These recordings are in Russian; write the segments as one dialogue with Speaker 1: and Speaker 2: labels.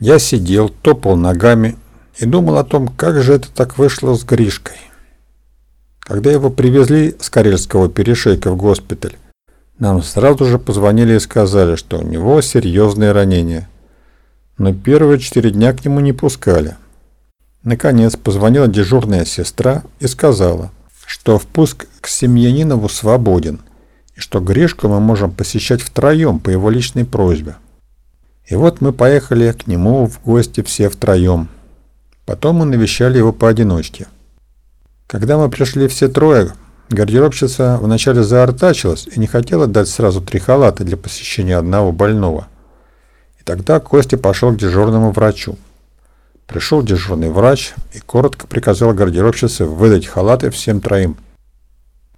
Speaker 1: Я сидел, топал ногами и думал о том, как же это так вышло с Гришкой. Когда его привезли с Карельского перешейка в госпиталь, нам сразу же позвонили и сказали, что у него серьезные ранения. Но первые четыре дня к нему не пускали. Наконец позвонила дежурная сестра и сказала, что впуск к Семьянинову свободен, и что Гришку мы можем посещать втроем по его личной просьбе. И вот мы поехали к нему в гости все втроем. Потом мы навещали его поодиночке. Когда мы пришли все трое, гардеробщица вначале заортачилась и не хотела дать сразу три халата для посещения одного больного. И тогда Костя пошел к дежурному врачу. Пришел дежурный врач и коротко приказал гардеробщице выдать халаты всем троим.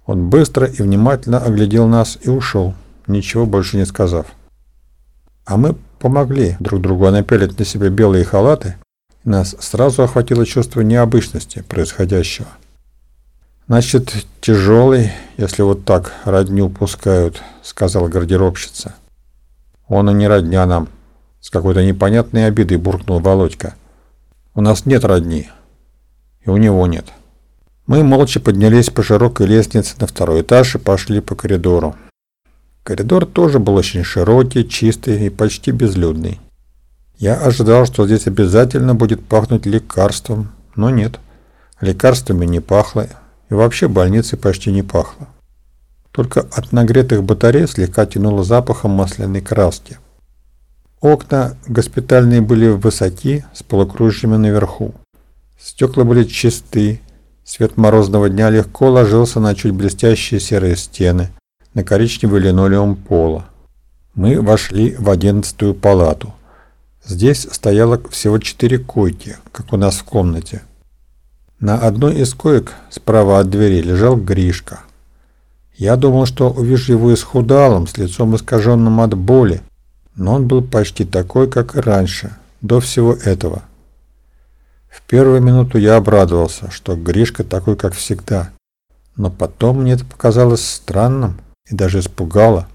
Speaker 1: Он быстро и внимательно оглядел нас и ушел, ничего больше не сказав. А мы помогли друг другу напялить на себя белые халаты, нас сразу охватило чувство необычности происходящего. «Значит, тяжелый, если вот так родню пускают», — сказала гардеробщица. «Он и не родня нам», — с какой-то непонятной обидой буркнул Володька. У нас нет родни. И у него нет. Мы молча поднялись по широкой лестнице на второй этаж и пошли по коридору. Коридор тоже был очень широкий, чистый и почти безлюдный. Я ожидал, что здесь обязательно будет пахнуть лекарством, но нет. Лекарствами не пахло, и вообще больницей почти не пахло. Только от нагретых батарей слегка тянуло запахом масляной краски. Окна госпитальные были высоки, с полукружьями наверху. Стекла были чисты, свет морозного дня легко ложился на чуть блестящие серые стены, на коричневый линолеум пола. Мы вошли в одиннадцатую палату. Здесь стояло всего четыре койки, как у нас в комнате. На одной из коек справа от двери лежал Гришка. Я думал, что увижу его исхудалым, с лицом искаженным от боли, но он был почти такой, как и раньше, до всего этого. В первую минуту я обрадовался, что Гришка такой, как всегда, но потом мне это показалось странным и даже испугало.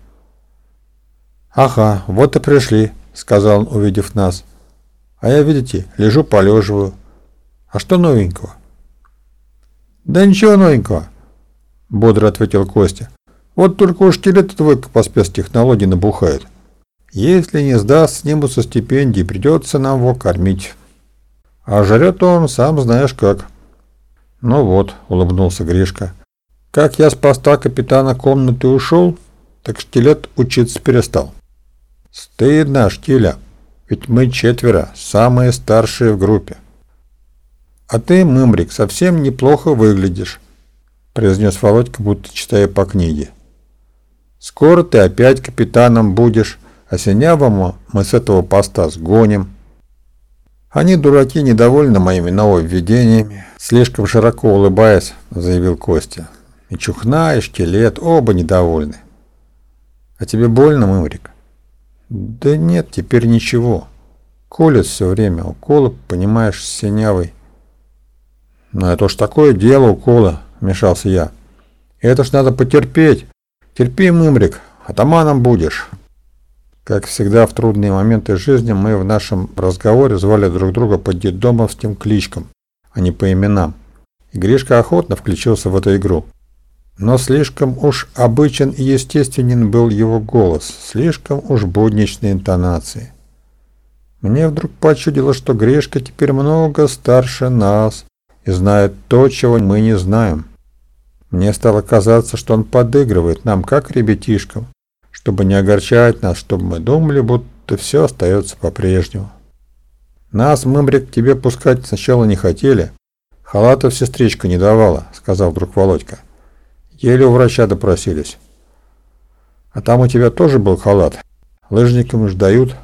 Speaker 1: «Ага, вот и пришли», — сказал он, увидев нас. «А я, видите, лежу полеживаю. А что новенького?» «Да ничего новенького», — бодро ответил Костя. «Вот только уж телет твой по спецтехнологии набухает». Если не сдаст, снимут со стипендии, придется нам его кормить. А жрет он, сам знаешь как. Ну вот, улыбнулся Гришка. Как я с поста капитана комнаты ушел, так штилет учиться перестал. Стыдно, штиля, ведь мы четверо, самые старшие в группе. А ты, Мымрик, совсем неплохо выглядишь, произнес Володька, будто читая по книге. Скоро ты опять капитаном будешь, а Синявому мы с этого поста сгоним. Они, дураки, недовольны моими нововведениями. Слишком широко улыбаясь, заявил Костя. И Чухна, и Штилет оба недовольны. А тебе больно, Мымрик? Да нет, теперь ничего. Колет все время, уколы, понимаешь, с синявой. Но это уж такое дело укола, вмешался я. Это ж надо потерпеть. Терпи, Мымрик, атаманом будешь. Как всегда в трудные моменты жизни мы в нашем разговоре звали друг друга по детдомовским кличкам, а не по именам. И Гришка охотно включился в эту игру. Но слишком уж обычен и естественен был его голос, слишком уж будничные интонации. Мне вдруг почудило, что Гришка теперь много старше нас и знает то, чего мы не знаем. Мне стало казаться, что он подыгрывает нам, как ребятишкам, чтобы не огорчать нас, чтобы мы думали, будто все остается по-прежнему. Нас, Мымрик, тебе пускать сначала не хотели. Халатов сестричка не давала, сказал вдруг Володька. Еле у врача допросились. А там у тебя тоже был халат? Лыжникам ж дают?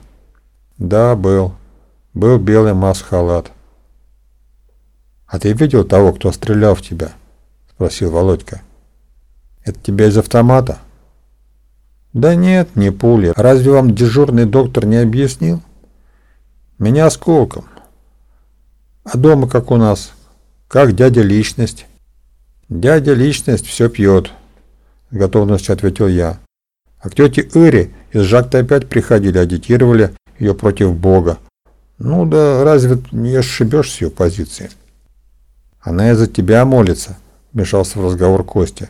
Speaker 1: Да, был. Был белый маск-халат. А ты видел того, кто стрелял в тебя? Спросил Володька. Это тебя из автомата? Да нет, не пули. Разве вам дежурный доктор не объяснил? Меня осколком. А дома как у нас? Как дядя личность? Дядя личность все пьет, с готовностью ответил я. А к тете Ире из Жакта опять приходили, агитировали ее против Бога. Ну да разве не ошибешь с ее позиции? Она из-за тебя молится, вмешался в разговор Костя.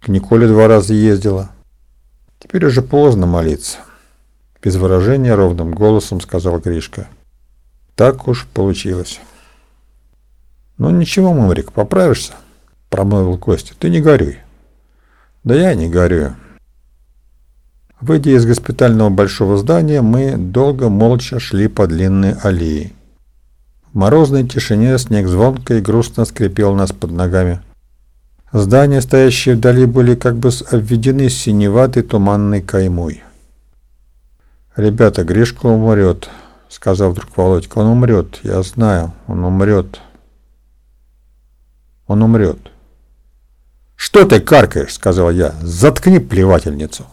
Speaker 1: К Николе два раза ездила. Теперь уже поздно молиться. Без выражения ровным голосом сказал Гришка. Так уж получилось. Ну ничего, Мамрик, поправишься, промолвил Костя. Ты не горюй. Да я не горюю. Выйдя из госпитального большого здания, мы долго молча шли по длинной аллее. В морозной тишине снег звонко и грустно скрипел нас под ногами. Здания, стоящие вдали, были как бы обведены синеватой туманной каймой. «Ребята, Гришка умрет», — сказал вдруг Володька. «Он умрет, я знаю, он умрет. Он умрет». «Что ты каркаешь?» — сказал я. «Заткни плевательницу».